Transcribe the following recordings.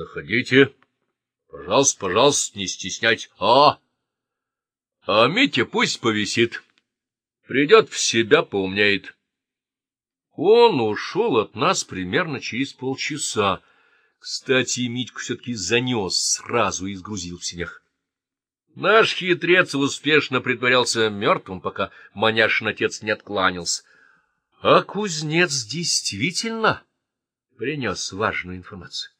Заходите. Пожалуйста, пожалуйста, не стесняйтесь. А, а Митя пусть повисит. Придет в себя, поумняет. Он ушел от нас примерно через полчаса. Кстати, Митьку все-таки занес сразу и сгрузил в синях. Наш хитрец успешно притворялся мертвым, пока маняшин отец не откланялся. А кузнец действительно принес важную информацию.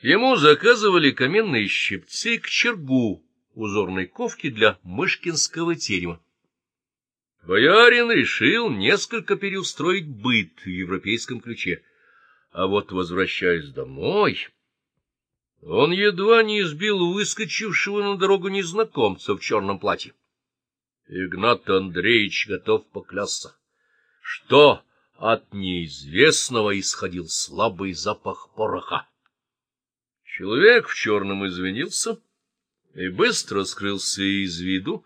Ему заказывали каменные щипцы к чергу узорной ковки для мышкинского терема. Боярин решил несколько переустроить быт в европейском ключе. А вот, возвращаясь домой, он едва не избил выскочившего на дорогу незнакомца в черном платье. Игнат Андреевич готов поклясться, что от неизвестного исходил слабый запах пороха. Человек в черном извинился и быстро скрылся из виду,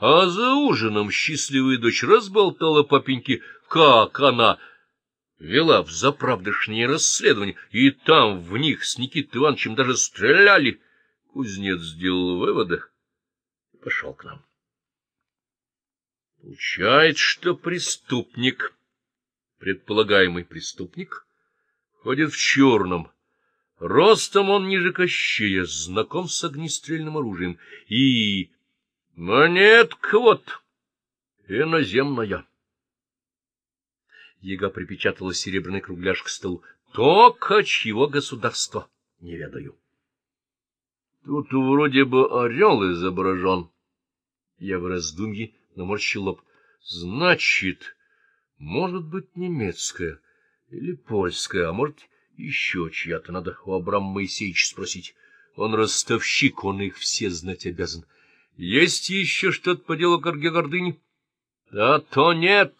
а за ужином счастливая дочь разболтала папеньке, как она вела в заправдышнее расследование, и там в них с Никитой Ивановичем даже стреляли. Кузнец сделал выводы и пошел к нам. Получается, что преступник, предполагаемый преступник, ходит в черном, Ростом он ниже Кощея, знаком с огнестрельным оружием. И монетка вот иноземная. Яга припечатала серебряный кругляш к столу. Только чьего государства не ведаю. Тут вроде бы орел изображен. Я в раздумье наморщил лоб. Значит, может быть, немецкая или польская, а может, еще чья-то надо у Абрама Моисеевича спросить. Он ростовщик, он их все знать обязан. Есть еще что-то по делу Горге Гордыни? — Да то нет.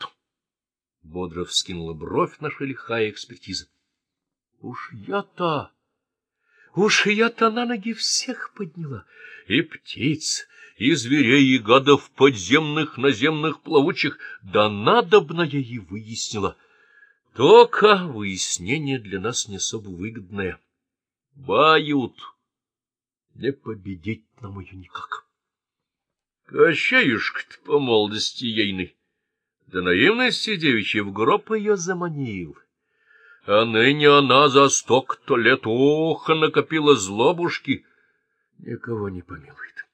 Бодро вскинула бровь наша лихая экспертиза. — Уж я-то... Уж я-то на ноги всех подняла. И птиц, и зверей, и гадов подземных, наземных, плавучих. Да надобно я и выяснила — только выяснение для нас не особо выгодное. Бают. Не победить нам ее никак. Кощеюшка-то по молодости ейной, да наивности девичьей в гроб ее заманил. А ныне она за столько-то лет, ох, накопила злобушки, никого не помилует.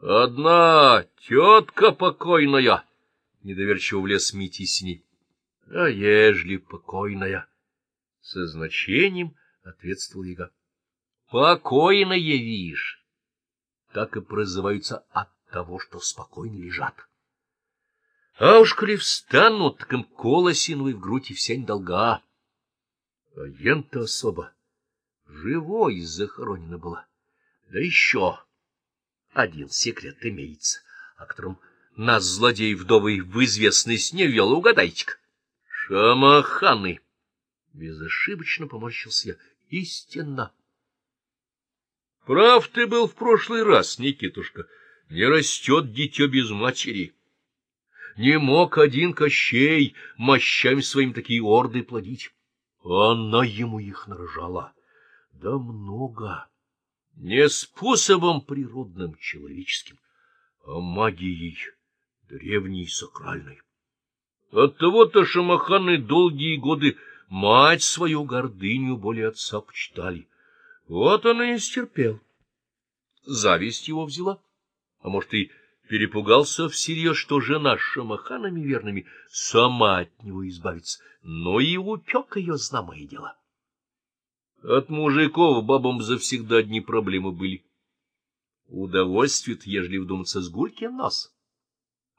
Одна тетка покойная, недоверчиво влез Митя Синий. — А ежели покойная? — со значением ответствовал Яга. — Покойная, видишь, так и прозываются от того, что спокойно лежат. А уж коли встанут, так им колосиновый в грудь и вся недолга. А ента особо живой захоронена была. Да еще один секрет имеется, о котором нас, злодей вдовый, в известность не вел, угадайте-ка. Шамаханы! Безошибочно поморщился я. Истинно. Прав ты был в прошлый раз, Никитушка. Не растет дитё без матери. Не мог один Кощей мощами своим такие орды плодить. Она ему их нарожала. Да много. Не способом природным, человеческим, а магией древней сакральной. Оттого-то шамаханы долгие годы мать свою гордыню более отца почитали. Вот он и стерпел. Зависть его взяла, а может, и перепугался всерьез, что жена с шамаханами верными сама от него избавится, но и упек ее знамое дело. От мужиков бабам завсегда одни проблемы были. Удовольствие-то, ежели вдуматься, с гулькин нос.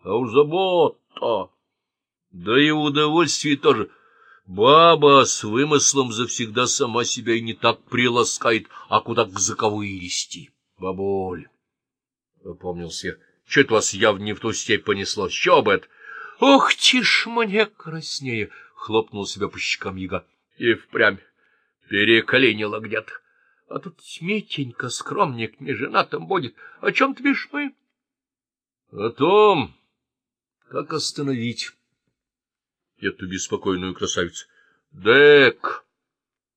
А уж забота! Да и удовольствие тоже. Баба с вымыслом завсегда сама себя и не так приласкает, а куда к заковые листи. Бабуль, — опомнился я, — что это вас явно не в ту степь понесло? Что бы это? Ох, тишь мне краснее! — хлопнул себя по щекам яга. И впрямь переколенила где-то. А тут Митенька, скромник, не женатым будет. О чем ты бишь мы? О том, как остановить эту беспокойную красавицу. Дек!